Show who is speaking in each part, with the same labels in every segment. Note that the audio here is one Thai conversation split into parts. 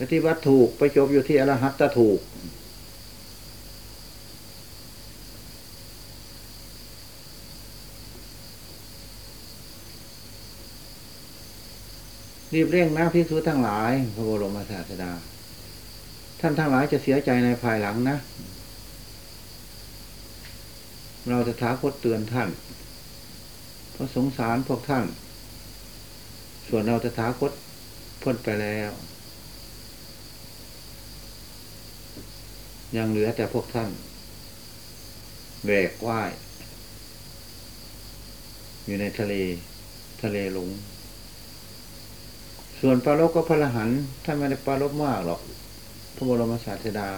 Speaker 1: ปฏิบัติถูกไปจบอยู่ที่อรหัตตถูก รีบเร่งนะพิสูจทั้งหลาย พระบรมศาสดา ท่านทั้งหลายจะเสียใจในภายหลังนะ เราจะท้าคตเตือนท่านเพราะสงสารพวกท่าน ส่วนเราจะท้าคตพ้นไปแล้ว ยังเหลือแต่พวกท่านแหวกว่าย อยู่ในทะเล ทะเลหลง ส่วนปลาลบก็พระหันท่านไม่ได้ปลาลบมากหรอก พระบรมศาสดา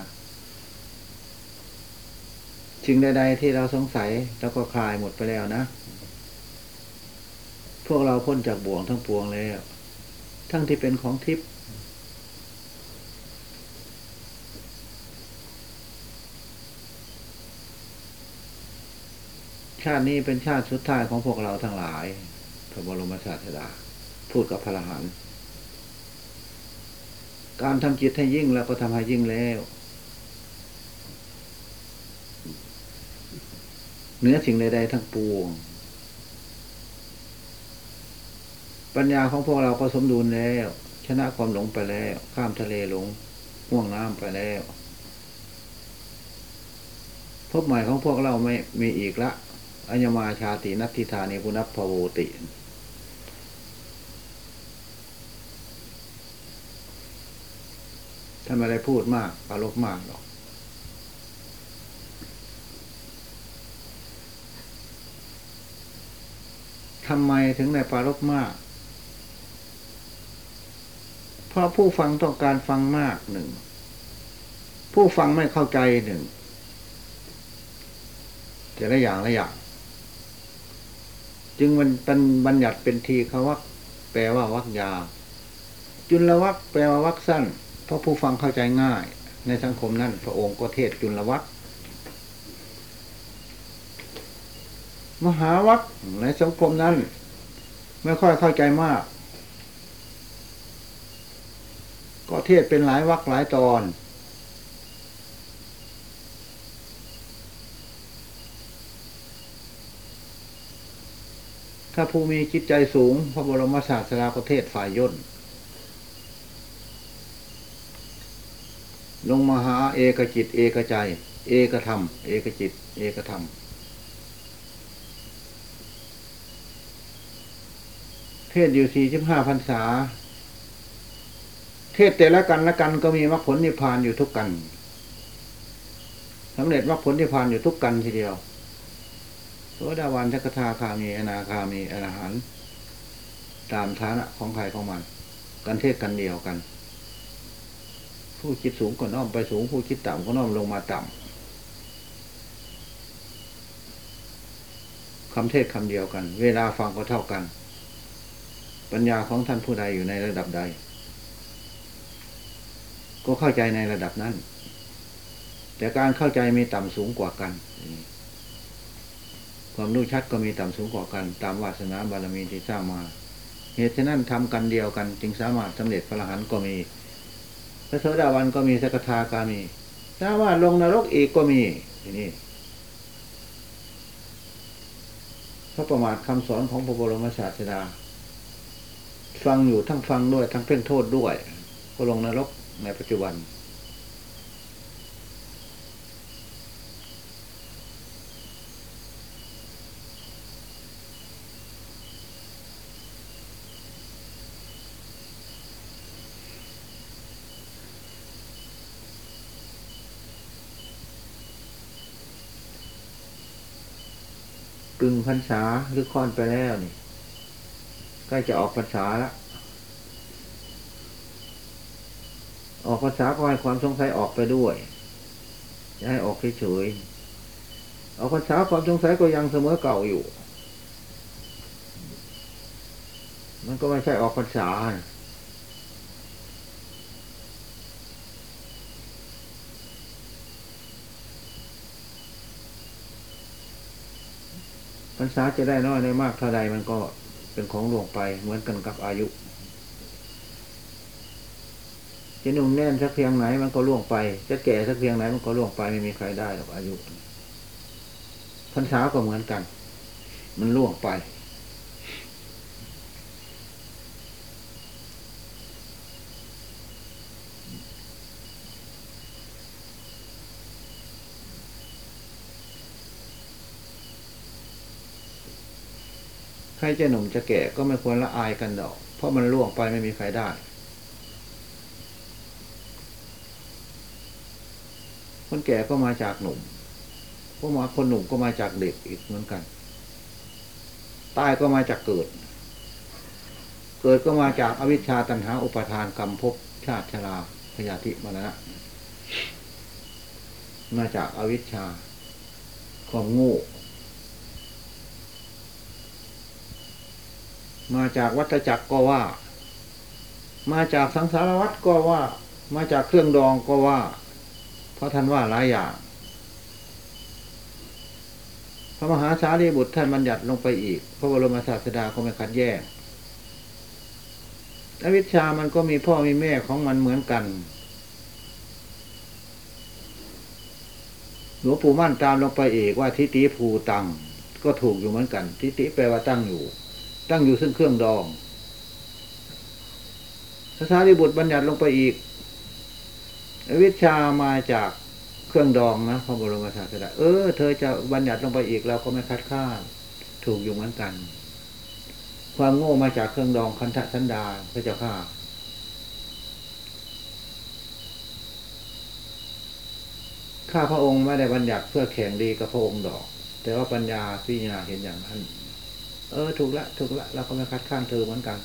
Speaker 1: สิ่งใดๆที่เราสงสัยแล้วก็คลายหมดไปแล้วนะ พวกเราพ้นจากบ่วงทั้งปวงแล้ว ทั้งที่เป็นของทิพย์ ชาตินี้เป็นชาติสุดท้ายของพวกเราทั้งหลาย พระบรมศาสดา พูดกับพระรหันต์การทำจิตให้ยิ่งแล้วก็ทำให้ยิ่งแล้วเหนือสิ่งใดๆทั้งปวง ปัญญาของพวกเราก็สมดุลแล้ว ชนะความหลงไปแล้ว ข้ามทะเลหลงห่วงน้ำไปแล้ว พบใหม่ของพวกเราไม่มีอีกละ อัญมาชาตินัตติธานิปุนัพพโวติ ท่านไม่ได้พูดมากปรารบมากหรอก ทำไมถึงในปรารบมาก เพราะผู้ฟังต้องการฟังมากหนึ่ง ผู้ฟังไม่เข้าใจหนึ่งแต่ละอย่างละอย่าง จึงมันเป็นบัญญัติเป็นทีควักแปลว่าวักยาว จุลวักแปลว่าวักสั้น เพราะผู้ฟังเข้าใจง่าย ในสังคมนั้นพระองค์ก็เทศจุลวักมหาวักในสังคมนั้น ไม่ค่อยเข้าใจมาก ก็เทศเป็นหลายวักหลายตอน ถ้าผู้มีจิตใจสูง พระบรมศาสดาประเทศฝ่ายย่น ลงมาหาเอกจิต เอกใจ เอกธรรม เอกจิต เอกธรรม เทศอยู่สี่สิบห้าพรรษา เทศแต่ละกันละกันก็มีมรรคผลนิพพานอยู่ทุกกันสำเร็จมรรคผลนิพพานอยู่ทุกกันทีเดียว โสดาวันทักทาคามีอนาคามีอรหันต์ตามฐานะของใครของมัน กันเทศกันเดียวกัน ผู้คิดสูงก็น้อมไปสูง ผู้คิดต่ำก็น้อมลงมาต่ำคำเทศคำเดียวกัน เวลาฟังก็เท่ากัน ปัญญาของท่านผู้ใดอยู่ในระดับใด ก็เข้าใจในระดับนั้น แต่การเข้าใจมีต่ำสูงกว่ากัน ความรู้ชัดก็มีต่ำสูงกว่ากัน ตามวาสนาบารมีที่สร้างมา เหตุฉะนั้นทำกันเดียวกันจึงสามารถสำเร็จพระรหันต์ก็มีพระโสดาวันก็มีสกทาคามีสามารถลงนรกอีกก็มีทีนี้พระประมาทคำสอนของพระบรมศาสดา ฟังอยู่ทั้งฟังด้วยทั้งเพ่งโทษด้วย ก็ลงนรกในปัจจุบัน กึ่งพรรษาหรือค่อนไปแล้วนี่ใกล้จะออกพรรษาแล้วออกพรรษาก็ให้ความสงสัยออกไปด้วยอย่าให้ออกเฉยๆออกพรรษาความสงสัยก็ยังเสมอเก่าอยู่ มันก็ไม่ใช่ออกพรรษา รรษาจะได้น้อยได้มากเท่าใดมันก็เป็นของหลวงไปเหมือนกันกับอายุ จะหนุ่มแน่นสักเพียงไหนมันก็ล่วงไป จะแก่สักเพียงไหนมันก็ล่วงไปไม่มีใครได้หรอกอายุพรรษาก็เหมือนกัน มันล่วงไป ใครจะหนุ่มจะแก่ก็ไม่ควรละอายกันดอก เพราะมันล่วงไปไม่มีใครได้ คนแก่ก็มาจากหนุ่มพวกมาคนหนุ่มก็มาจากเด็กอีกเหมือนกัน ตายก็มาจากเกิด เกิดก็มาจากอวิชชาตันหาอุปทานกรรมภพชาติชราพยาธิมรณะ มาจากอวิชชาความโง่ มาจากวัฏจักรก็ว่า มาจากสังสารวัฏก็ว่า มาจากเครื่องดองก็ว่า เพราะท่านว่าหลายอย่าง พระมหาสารีบุตรท่านบัญญัติลงไปอีก พระบรมศาสดาก็ไม่ขัดแย้งอวิชชามันก็มีพ่อมีแม่ของมันเหมือนกันหลวงปู่มั่นตามลงไปเอกว่าทิฏฐิภูตัง ก็ถูกอยู่เหมือนกัน ทิฏฐิแปลว่าตั้งอยู่ ตั้งอยู่ซึ่งเครื่องดองพระสารีบุตรบัญญัติลงไปอีก วิชามาจากเครื่องดองนะพระบรมศาสดาเออ เธอจะบัญญัติลงไปอีกเราก็ไม่คัดค้านถูกอยู่เหมือนกัน ความโง่มาจากเครื่องดองคันธสันดาพระเจ้าข้าข้าพระองค์ไม่ได้บัญญัติเพื่อแข่งดีกับพระองค์ดอก แต่ว่าปัญญาพิจารณาเห็นอย่างนั้น เออ ถูกละ ถูกละ เราก็ไม่คัดค้านเธอเหมือนกัน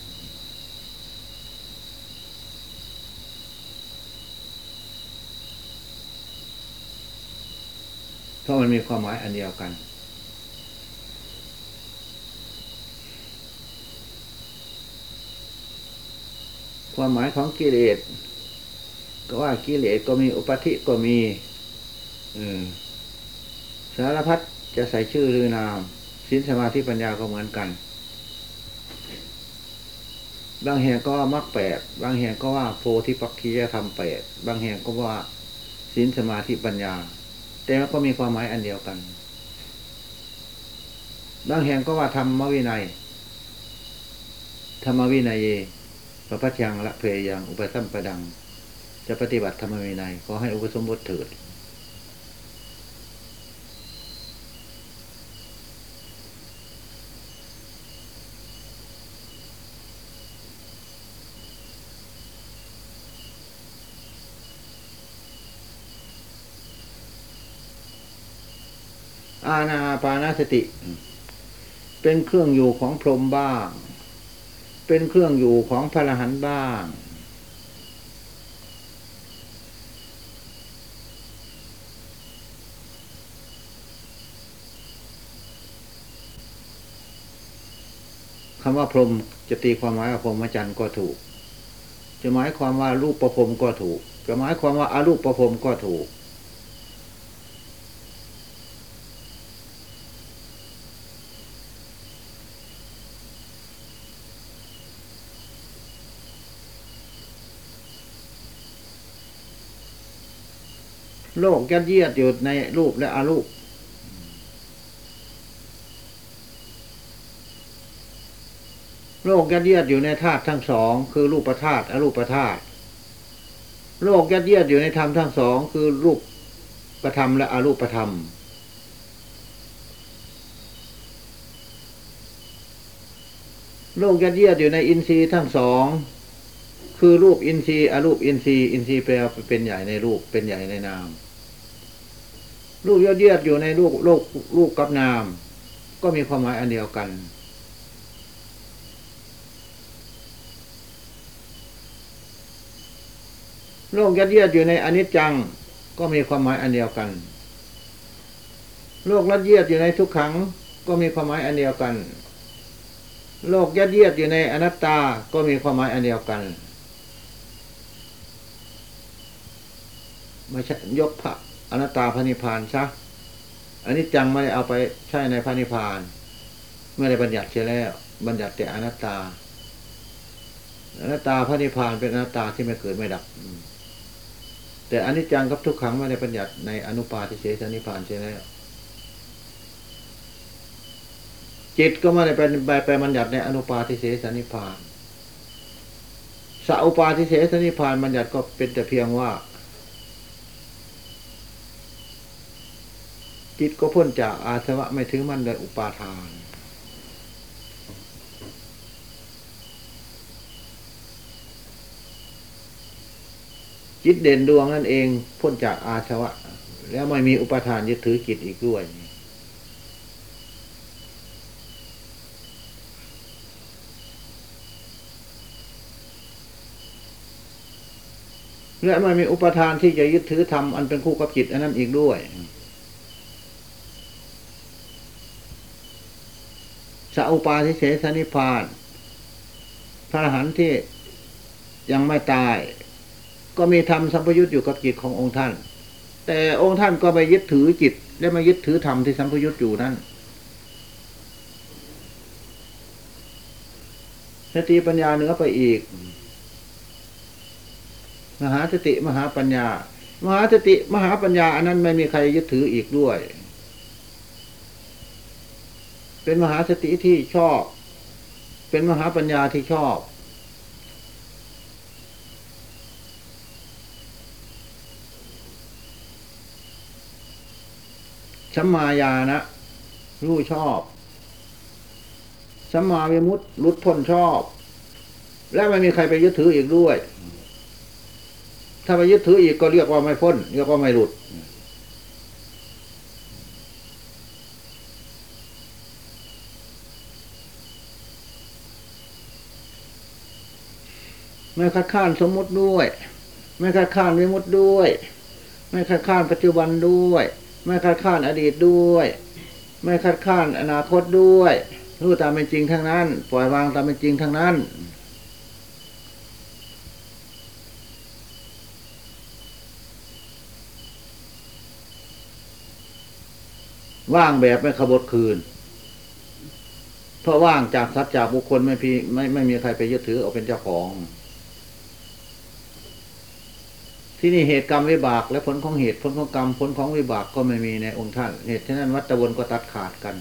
Speaker 1: เพราะมันมีความหมายอันเดียวกัน ความหมายของกิเลสก็ว่ากิเลสก็มีอุปธิก็มีสารพัดจะใส่ชื่อหรือนาม สินสมาธิปัญญาก็เหมือนกัน บางแห่งก็ว่ามรรคแปดบางแห่งก็ว่าโพธิปักคียธรรมแปดบางแห่งก็ว่าสินสมาธิปัญญา แต่มันก็มีความหมายอันเดียวกัน บางแห่งก็ว่าธรรมวินัยธรรมวินัยพระพัชยังละเพยยังอุปสัมปดัง จะปฏิบัติธรรมวินัยขอให้อุปสมบทเถิด อาณาปานาสติ เป็นเครื่องอยู่ของพรหมบ้าง เป็นเครื่องอยู่ของพระรหันบ้าง คำว่าพรหมจะตีความหมายว่าพรหมจันทร์ก็ถูก จะหมายความว่ารูปประพรมก็ถูก จะหมายความว่าอารูปประพรมก็ถูก โลกยัดเยียดอยู่ในรูปและอารูป โลกยัดเยียดอยู่ในธาตุทั้งสอง คือรูปธาตุอรูปธาตุโลกยัดเยียดอยู่ในธรรมทั้งสองคือรูปประธรรมและอรูปประธรรม โลกยัดเยียดอยู่ในอินทรีย์ทั้งสองคือรูปอินทรีย์อรูปอินทรีย์อินทรีย์แปลเป็นใหญ่ในรูปเป็นใหญ่ในนาม รูปยอดเยียดอยู่ในรูปโลกรูปกับนาม ก็มีความหมายอันเดียวกัน โลกยัดเยียดอยู่ในอนิจจัง ก็มีความหมายอันเดียวกัน โลกยัดเยียดอยู่ในทุกขัง ก็มีความหมายอันเดียวกัน โลกยัดเยียดอยู่ในอนัตตา ก็มีความหมายอันเดียวกันไม่ใช่ยกพระ นัตตาพระนิพพานซะอันนี้จังไม่ได้เอาไปใช้ในพระนิพพานไม่ได้บัญญัติเสียแล้ว บัญญัติแต่อนัตตาอนัตตาพระนิพพานเป็นอนัตตาที่ไม่เกิดไม่ดับแต่อันิจจังกับทุกขังไม่ได้บัญญัติในอนุปาทิเสสนิพพานใช่ไหมจิตก็ไม่ได้เป็นไปไปบัญญัติในอนุปาทิเสสนิพพานสัอุปาทิเสสนิพพานบัญญัติก็เป็นแต่เพียงว่า จิตก็พ้นจากอาสวะไม่ถึงมันโดยอุปาทาน จิตเด่นดวงนั่นเองพ้นจากอาสวะ แล้วไม่มีอุปทานยึดถือจิตอีกด้วยและไม่มีอุปทานที่จะยึดถือธรรมอันเป็นคู่กับจิตอันนั้นอีกด้วย สอุปาทิเสสนิพาน พระอรหันต์ที่ยังไม่ตาย ก็มีธรรมสัมพยุตอยู่กับจิตขององค์ท่าน แต่องค์ท่านก็ไปยึดถือจิต และมายึดถือธรรมที่สัมพยุตอยู่นั้นสติปัญญาเหนือไปอีก มหาสติมหาปัญญา มหาสติมหาปัญญา อันนั้นไม่มีใครยึดถืออีกด้วย เป็นมหาสติที่ชอบ เป็นมหาปัญญาที่ชอบสัมมาญาณะรู้ชอบสัมมาวิมุตติรุดพ้นชอบ และไม่มีใครไปยึดถืออีกด้วย ถ้าไปยึดถืออีกก็เรียกว่าไม่พ้นเรียกว่าไม่หลุด ไม่คัดค้านสมมุติด้วย ไม่คัดค้านวิมุตติด้วย ไม่คัดค้านปัจจุบันด้วย ไม่คัดค้านอดีตด้วย ไม่คัดค้านอนาคตด้วย รู้ตามเป็นจริงทั้งนั้น ปล่อยวางตามเป็นจริงทั้งนั้นว่างแบบไม่ขบคืน เพราะว่างจากสัตว์จากบุคคลไม่พีไม่ไม่มีใครไปยึดถือเอาเป็นเจ้าของ ที่นี่เหตุกรรมวิบาก และผลของเหตุผลของกรรมผลของวิบากก็ไม่มีในองค์ท่าน เหตุฉะนั้นวัตวนก็ตัดขาดกัน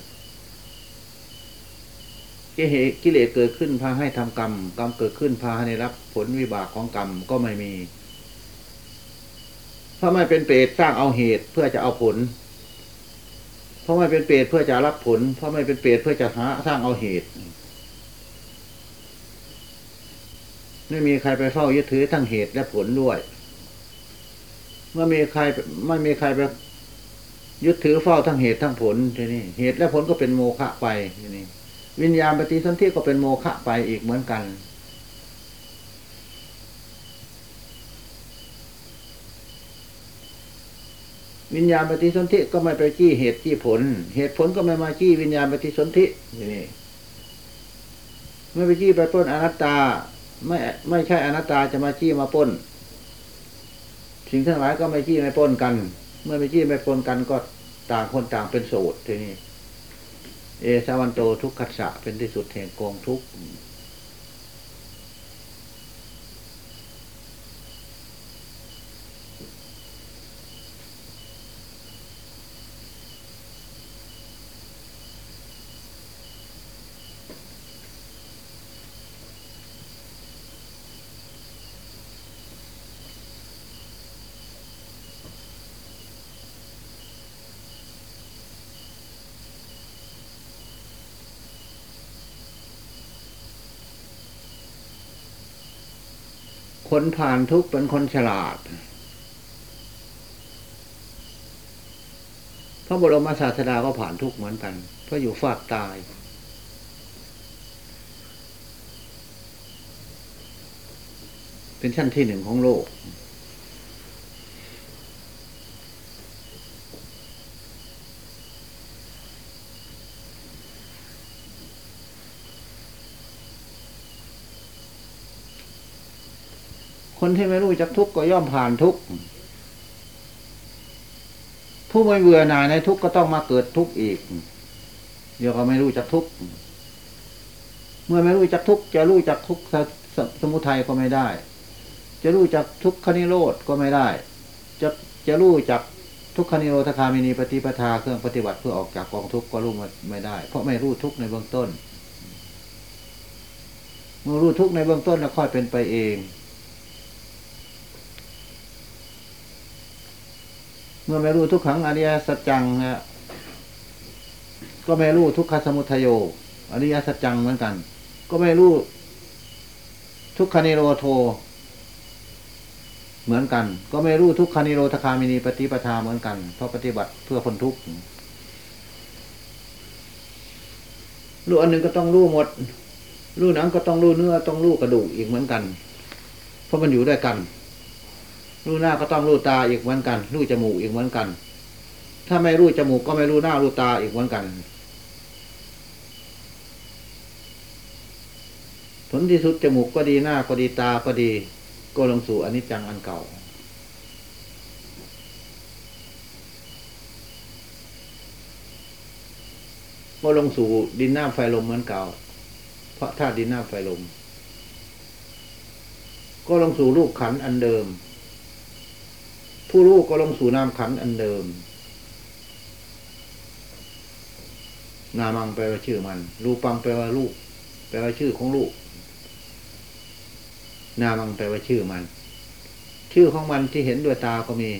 Speaker 1: กิเลสกิเลสเกิดขึ้นพาให้ทำกรรม กรรมเกิดขึ้นพาให้รับผลวิบากของกรรมก็ไม่มีเพราะไม่เป็นเปรตสร้างเอาเหตุเพื่อจะเอาผล เพราะไม่เป็นเปรตเพื่อจะรับผล เพราะไม่เป็นเปรตเพื่อจะหาสร้างเอาเหตุไม่มีใครไปเฝ้ายึดถือทั้งเหตุและผลด้วย เมื่อมีใครไม่มีใครไปยึดถือเฝ้าทั้งเหตุทั้งผลทีนี้เหตุและผลก็เป็นโมฆะไปทีนี้วิญญาณปฏิสนธิก็เป็นโมฆะไปอีกเหมือนกัน วิญญาณปฏิสนธิก็ไม่ไปจี้เหตุจี้ผล เหตุผลก็ไม่มาจี้วิญญาณปฏิสนธิทีนี้ไม่ไปจี้ไปป้นอนัตตา ไม่ไม่ใช่อนัตตาจะมาจี้มาป้น สิ่งทั้งหลายก็ไม่ขี้ไม่ป้นกัน เมื่อไม่ขี้ไม่ป้นกันก็ต่างคนต่างเป็นโสดทีนี้ เอสาวันโตทุกขัสสะเป็นที่สุดแห่งกองทุกข์ คนผ่านทุกข์เป็นคนฉลาด พระบรมศาสดาก็ผ่านทุกข์เหมือนกันเพราะอยู่ฝากตาย เป็นชั้นที่หนึ่งของโลก คนที่ไม่รู้จักทุกข์ก็ย่อมผ่านทุกข์ผู้ไม่เบื่อหน่ายในทุกข์ก็ต้องมาเกิดทุกข์อีก เดี๋ยวก็ไม่รู้จักทุกข์เมื่อไม่รู้จักทุกข์จะรู้จักทุกข์สสสมุทัยก็ไม่ได้ จะรู้จักทุกขนิโรธก็ไม่ได้ จะจะรู้จักทุกขนิโรธคามินีปฏิปทาเครื่องปฏิบัติเพื่อออกจากกองทุกข์ก็รู้ไม่ได้ เพราะไม่รู้ทุกข์ในเบื้องต้น เมื่อรู้ทุกข์ในเบื้องต้นแล้วค่อยเป็นไปเอง เมื่อไม่รู้ทุกขังอริยสัจจังนะก็ไม่รู้ทุกขสมุทัยโยอริยสัจจังเหมือนกัน ก็ไม่รู้ทุกขนิโรโท เหมือนกัน ก็ไม่รู้ทุกขานิโรธคามินีปฏิปทาเหมือนกัน เพราะปฏิบัติเพื่อคนทุกข์รู้อันหนึ่งก็ต้องรู้หมดรู้หนังก็ต้องรู้เนื้อต้องรู้กระดูกอีกเหมือนกัน เพราะมันอยู่ด้วยกัน รู้หน้าก็ต้องรู้ตาอีกเหมือนกัน รู้จมูกอีกเหมือนกัน ถ้าไม่รู้จมูกก็ไม่รู้หน้ารู้ตาอีกเหมือนกัน ผลที่สุดจมูกก็ดีหน้าก็ดีตาก็ดี ก็ลงสู่อนิจจังอันเก่าก็ลงสู่ดินน้ำไฟลมเหมือนเก่า เพราะธาตุดินน้ำไฟลม ก็ลงสู่รูปขันอันเดิม ผู้รู้ก็ลงสู่นามขันอันเดิม นามังแปลว่าชื่อมัน รูปังแปลว่าลูกแปลว่าชื่อของลูกนามังแปลว่าชื่อมัน ชื่อของมันที่เห็นด้วยตาก็มี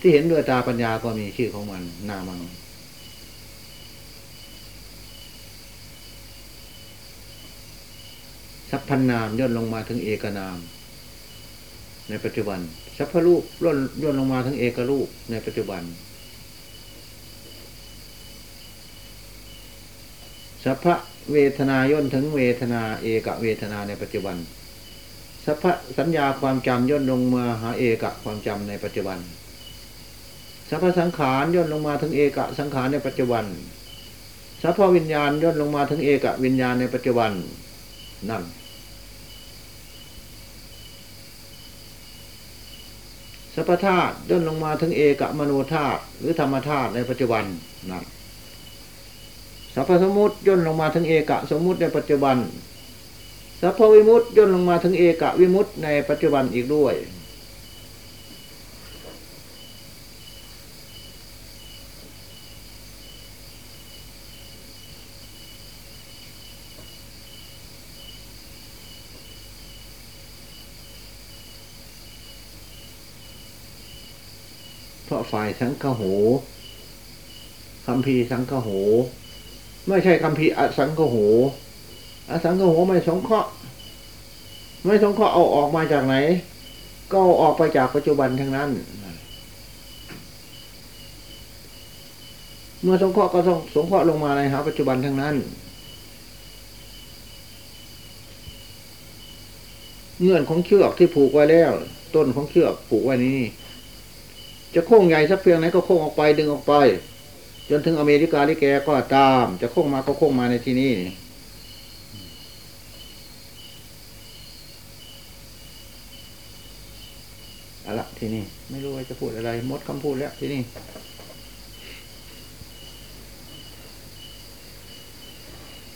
Speaker 1: ที่เห็นด้วยตาปัญญาก็มีชื่อของมัน นามังสัพพันนามย่นลงมาถึงเอกนาม ในปัจจุบันสัพพรูปย่นย่นลงมาถึงเอกรูปในปัจจุบันสัพพเวทนาย่นถึงเวทนาเอกเวทนาในปัจจุบันสัพพสัญญาความจำย่นลงมาหาเอกะความจำในปัจจุบันสัพพสังขารย่นลงมาถึงเอกะสังขารในปัจจุบันสัพพวิญญาณย่นลงมาถึงเอกะวิญญาณในปัจจุบันนั่น สัพพธาตุย่นลงมาถึงเอกะมโนธาตุหรือธรรมธาตุในปัจจุบันนั่นสัพพสมุติย่นลงมาถึงเอกะสมมุติในปัจจุบันสัพพวิมุติย่นลงมาถึงเอกะวิมุตติในปัจจุบันอีกด้วย ฝ่ายสังฆโหคำพีร์สังฆโห ไม่ใช่คำพีร์อสังฆโหอสังฆโหไม่สงเคราะห์ไม่สงเคราะห์เอาออกมาจากไหน ก็ออกไปจากปัจจุบันทั้งนั้น เมื่อสงเคราะห์ก็ต้องสงเคราะห์ลงมาในหาปัจจุบันทั้งนั้นเงื่อนของเชือกที่ผูกไว้แล้ว ต้นของเชือกผูกไว้นี้ จะโค้งใหญ่สักเพียงไหนก็โค้งออกไปดึงออกไป จนถึงอเมริกาลิแกก็ตาม จะโค้งมาก็โค้งมาในที่นี้อะละที่นี่ไม่รู้ว่าจะพูดอะไรหมดคำพูดแล้วที่นี่